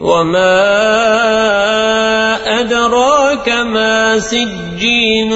وما أدراك ما سجين